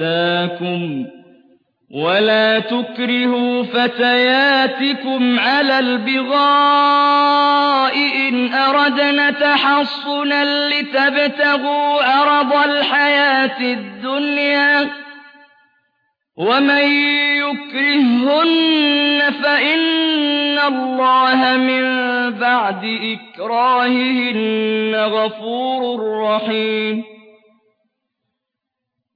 آتَاكُمْ ۚ وَلَا تُكْرِهُوا فَتَيَاتِكُمْ عَلَى الْبِغَاءِ إِنْ أَرَدْنَ تَحَصُّنًا لِّتَبْتَغُوا عَرَضَ الْحَيَاةِ الدُّنْيَا ۚ وَمَن يُكْرِههُّنَّ فَإِنَّ اللَّهَ مِن بَعْدِ إِكْرَاهِهِنَّ غَفُورٌ رَّحِيمٌ